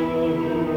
Música